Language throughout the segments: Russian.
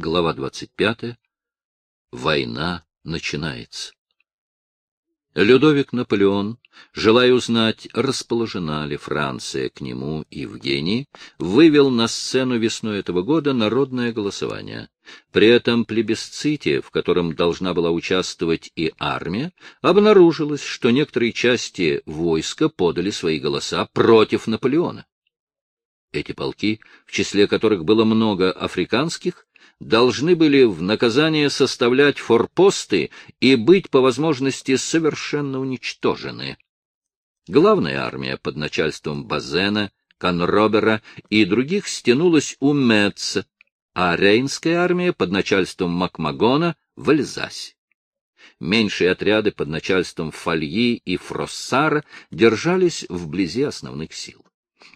Глава 25. Война начинается. Людовик Наполеон, желая узнать, расположена ли Франция к нему и Евгении, вывел на сцену весной этого года народное голосование. При этом плебисците, в котором должна была участвовать и армия, обнаружилось, что некоторые части войска подали свои голоса против Наполеона. Эти полки, в числе которых было много африканских, должны были в наказание составлять форпосты и быть по возможности совершенно уничтожены. Главная армия под начальством Базена, Конробера и других стянулась у Мец, а Рейнская армия под начальством Макмагона в Эльзасе. Меньшие отряды под начальством Фольи и Фроссара держались вблизи основных сил.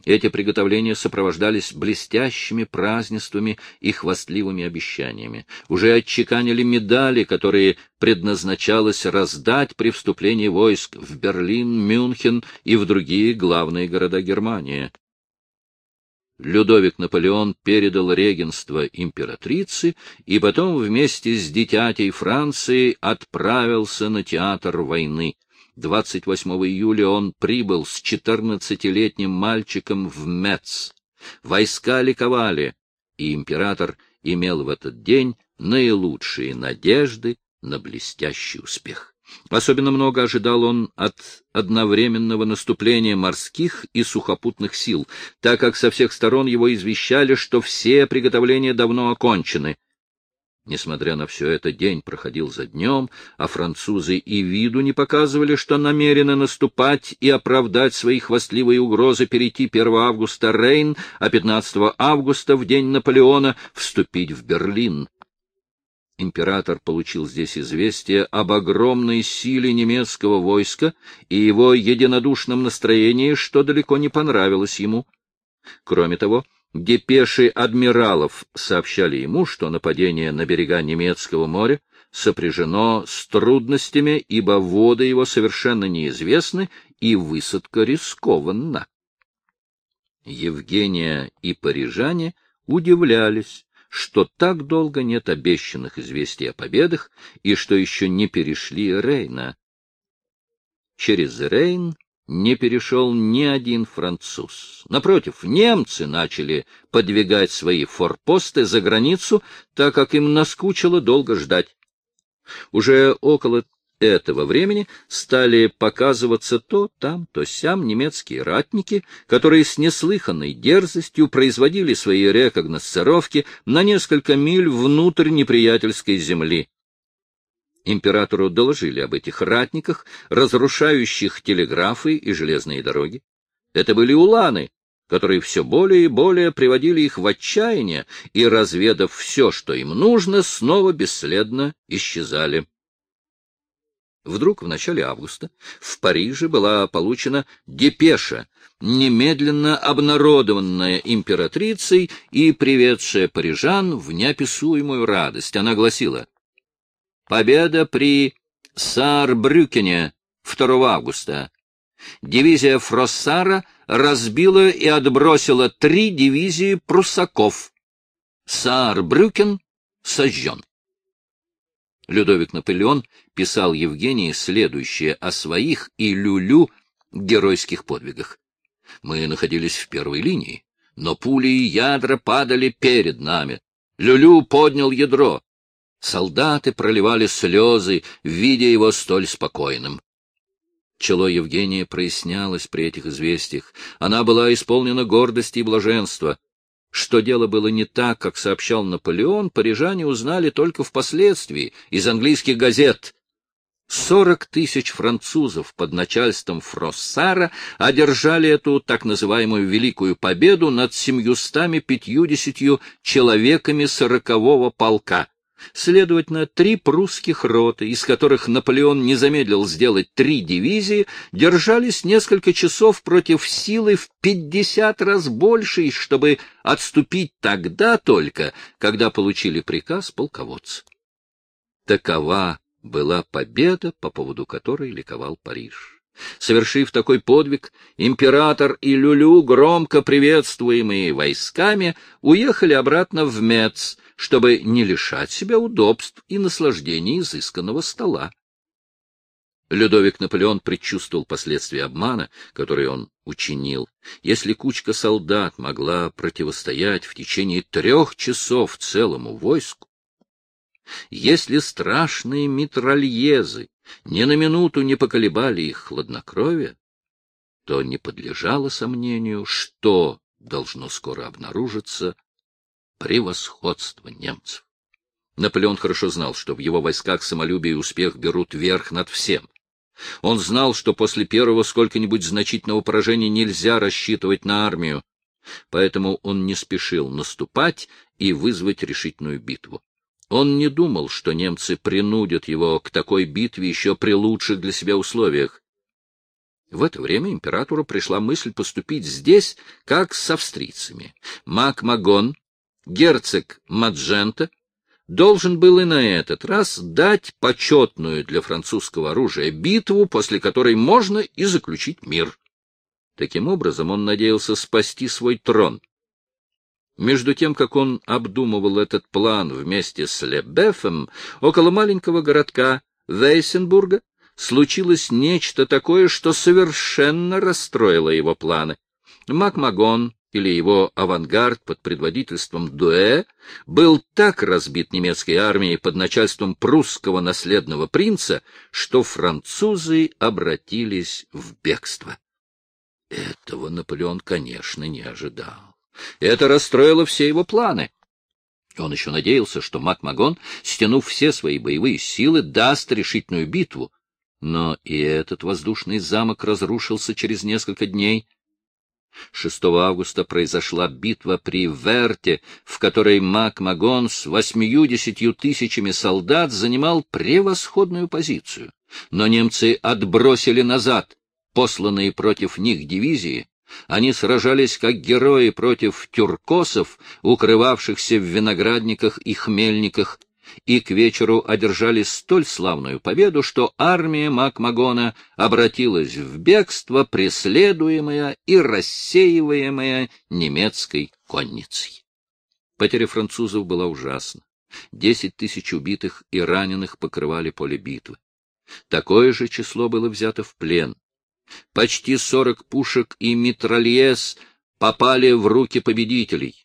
Эти приготовления сопровождались блестящими празднествами и хвастливыми обещаниями. Уже отчеканили медали, которые предназначалось раздать при вступлении войск в Берлин, Мюнхен и в другие главные города Германии. Людовик Наполеон передал регенство императрице и потом вместе с дитятей Франции отправился на театр войны. 28 июля он прибыл с 14-летним мальчиком в Мец. Войска ликовали, и император имел в этот день наилучшие надежды на блестящий успех. Особенно много ожидал он от одновременного наступления морских и сухопутных сил, так как со всех сторон его извещали, что все приготовления давно окончены — Несмотря на все это, день проходил за днем, а французы и виду не показывали, что намерены наступать и оправдать свои хвастливые угрозы перейти 1 августа Рейн, а 15 августа, в день Наполеона, вступить в Берлин. Император получил здесь известие об огромной силе немецкого войска и его единодушном настроении, что далеко не понравилось ему. Кроме того, Депеши адмиралов сообщали ему, что нападение на берега немецкого моря сопряжено с трудностями, ибо воды его совершенно неизвестны и высадка рискованна. Евгения и парижане удивлялись, что так долго нет обещанных известий о победах и что еще не перешли Рейна. Через Рейн не перешел ни один француз. Напротив, немцы начали подвигать свои форпосты за границу, так как им наскучило долго ждать. Уже около этого времени стали показываться то там, то сям немецкие ратники, которые с неслыханной дерзостью производили свои рекогносцировки на несколько миль внутрь неприятельской земли. Императору доложили об этих ратниках, разрушающих телеграфы и железные дороги. Это были уланы, которые все более и более приводили их в отчаяние и, разведав все, что им нужно, снова бесследно исчезали. Вдруг в начале августа в Париже была получена депеша, немедленно обнародованная императрицей и приведшая парижан в неописуемую радость. Она гласила Победа при Саарбрюкене 2 августа. Дивизия Фроссара разбила и отбросила три дивизии прусаков. Саарбрюкен сожжен. Людовик Наполеон писал Евгении следующее о своих и Люлю геройских подвигах. Мы находились в первой линии, но пули и ядра падали перед нами. Люлю поднял ядро. Солдаты проливали слезы, видя его столь спокойным. Чело Евгения прояснялось при этих известиях. Она была исполнена гордости и блаженства. Что дело было не так, как сообщал Наполеон, парижане узнали только впоследствии из английских газет. Сорок тысяч французов под начальством Фроссара одержали эту так называемую Великую Победу над семьюстами пятьюдесятью человеками сорокового полка. Следовательно, три прусских роты, из которых Наполеон не замедлил сделать три дивизии, держались несколько часов против силы в пятьдесят раз большей, чтобы отступить тогда только, когда получили приказ полководца. Такова была победа, по поводу которой ликовал Париж. Совершив такой подвиг, император и Люлю, громко приветствуемые войсками, уехали обратно в Мец, чтобы не лишать себя удобств и наслаждений изысканного стола. Людовик Наполеон предчувствовал последствия обмана, который он учинил. Если кучка солдат могла противостоять в течение трех часов целому войску, если страшные митральезы ни на минуту не поколебали их хладнокровие, то не подлежало сомнению, что должно скоро обнаружиться превосходство немцев. Наполеон хорошо знал, что в его войсках самолюбие и успех берут верх над всем. Он знал, что после первого сколько-нибудь значительного поражения нельзя рассчитывать на армию, поэтому он не спешил наступать и вызвать решительную битву. Он не думал, что немцы принудят его к такой битве еще при лучших для себя условиях. В это время императору пришла мысль поступить здесь, как с австрийцами. Мак Магон, герцог Маджента, должен был и на этот раз дать почетную для французского оружия битву, после которой можно и заключить мир. Таким образом, он надеялся спасти свой трон. Между тем, как он обдумывал этот план вместе с Лебефом, около маленького городка Вейсенбурга случилось нечто такое, что совершенно расстроило его планы. Макмагон, или его авангард под предводительством Дуэ был так разбит немецкой армией под начальством прусского наследного принца, что французы обратились в бегство. Этого Наполеон, конечно, не ожидал. Это расстроило все его планы. Он еще надеялся, что Макмагон, стянув все свои боевые силы, даст решительную битву. Но и этот воздушный замок разрушился через несколько дней — 6 августа произошла битва при Верте, в которой Мак-Магон с восьмью-десятью тысячами солдат занимал превосходную позицию. Но немцы отбросили назад посланные против них дивизии. Они сражались как герои против тюркосов, укрывавшихся в виноградниках и хмельниках, и к вечеру одержали столь славную победу, что армия Макмагона обратилась в бегство, преследуемая и рассеиваемая немецкой конницей. Потеря французов была ужасна. Десять тысяч убитых и раненых покрывали поле битвы. Такое же число было взято в плен. Почти сорок пушек и митральез попали в руки победителей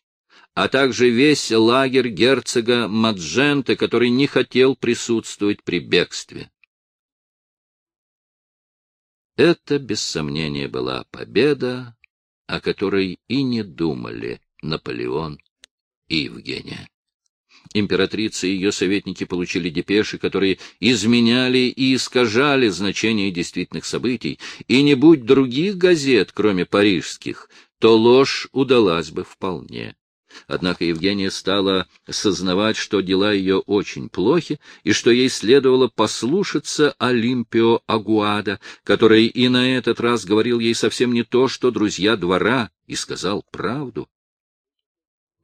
а также весь лагерь герцога Мадженте, который не хотел присутствовать при бегстве. Это, без сомнения, была победа, о которой и не думали Наполеон и Евгения. Императрица и ее советники получили депеши, которые изменяли и искажали значение действительных событий, и не будь других газет, кроме парижских, то ложь удалась бы вполне. Однако Евгения стала сознавать, что дела ее очень плохи, и что ей следовало послушаться Олимпио Агуада, который и на этот раз говорил ей совсем не то, что друзья двора, и сказал правду.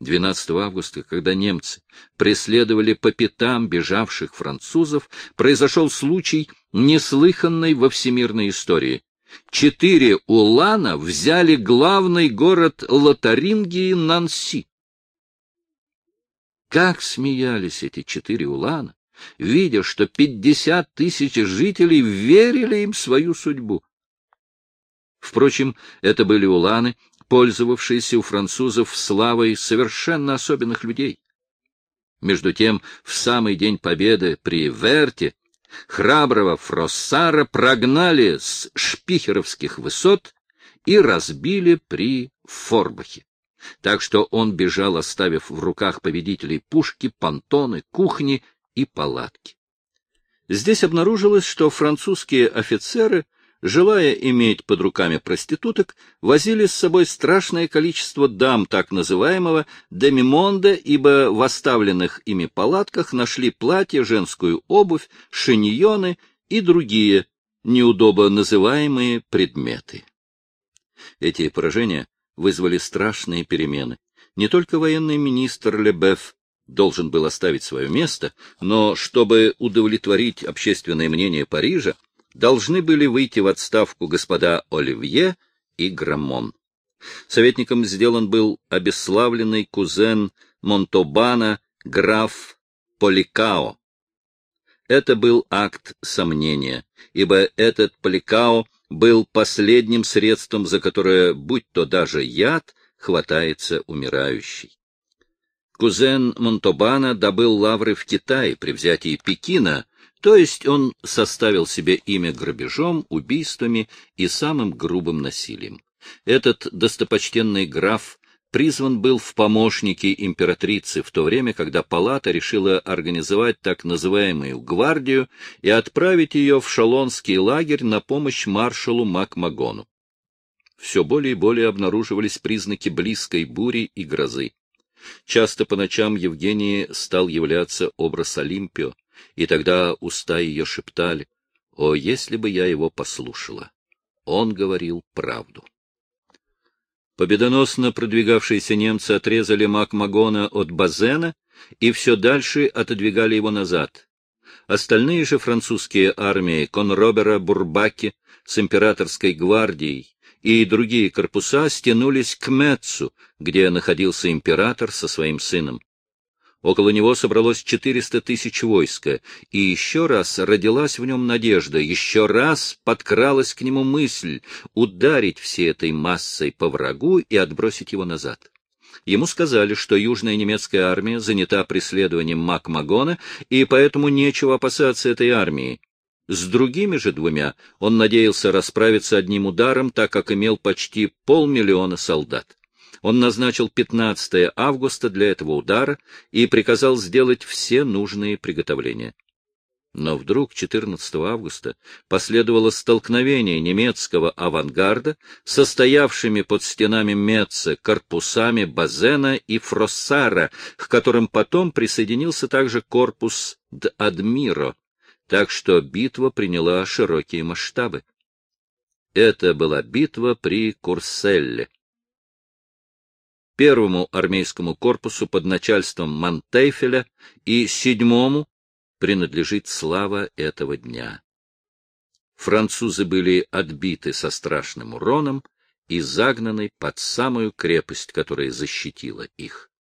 12 августа, когда немцы преследовали по пятам бежавших французов, произошел случай, неслыханный во всемирной истории. Четыре улана взяли главный город Лотарингии Нанси. Как смеялись эти четыре улана, видя, что пятьдесят тысяч жителей верили им свою судьбу. Впрочем, это были уланы, пользовавшиеся у французов славой совершенно особенных людей. Между тем, в самый день победы при Верте храброго Фроссара прогнали с шпихеровских высот и разбили при Форбахе так что он бежал, оставив в руках победителей пушки, понтоны, кухни и палатки. Здесь обнаружилось, что французские офицеры, желая иметь под руками проституток, возили с собой страшное количество дам так называемого демимонда, ибо в оставленных ими палатках нашли платья, женскую обувь, шиньоны и другие неудобно называемые предметы. Эти поражения вызвали страшные перемены. Не только военный министр Лебеф должен был оставить свое место, но, чтобы удовлетворить общественное мнение Парижа, должны были выйти в отставку господа Оливье и Граммон. Советником сделан был обесславленный кузен Монтобана граф Поликао. Это был акт сомнения, ибо этот Поликао был последним средством, за которое, будь то даже яд, хватается умирающий. Кузен Монтобана добыл лавры в Китае при взятии Пекина, то есть он составил себе имя грабежом, убийствами и самым грубым насилием. Этот достопочтенный граф призван был в помощники императрицы в то время, когда палата решила организовать так называемую гвардию и отправить ее в шалонский лагерь на помощь маршалу Макмагону. Все более и более обнаруживались признаки близкой бури и грозы. Часто по ночам Евгении стал являться образ Олимпио, и тогда уста ее шептали, «О, если бы я его послушала!» Он говорил правду. Победоносно продвигавшиеся немцы отрезали Макмагона от Базена и все дальше отодвигали его назад. Остальные же французские армии Конробера Бурбаки с императорской гвардией и другие корпуса стянулись к Меццу, где находился император со своим сыном. Около него собралось 400 тысяч войска, и еще раз родилась в нем надежда, еще раз подкралась к нему мысль ударить всей этой массой по врагу и отбросить его назад. Ему сказали, что южная немецкая армия занята преследованием Макмагона, и поэтому нечего опасаться этой армии. С другими же двумя он надеялся расправиться одним ударом, так как имел почти полмиллиона солдат. Он назначил 15 августа для этого удара и приказал сделать все нужные приготовления. Но вдруг 14 августа последовало столкновение немецкого авангарда, состоявшими под стенами Меца корпусами Базена и Фроссара, к которым потом присоединился также корпус Д'Адмиро, так что битва приняла широкие масштабы. Это была битва при Курселле первому армейскому корпусу под начальством Монтейфеля и седьмому принадлежит слава этого дня. Французы были отбиты со страшным уроном и загнаны под самую крепость, которая защитила их.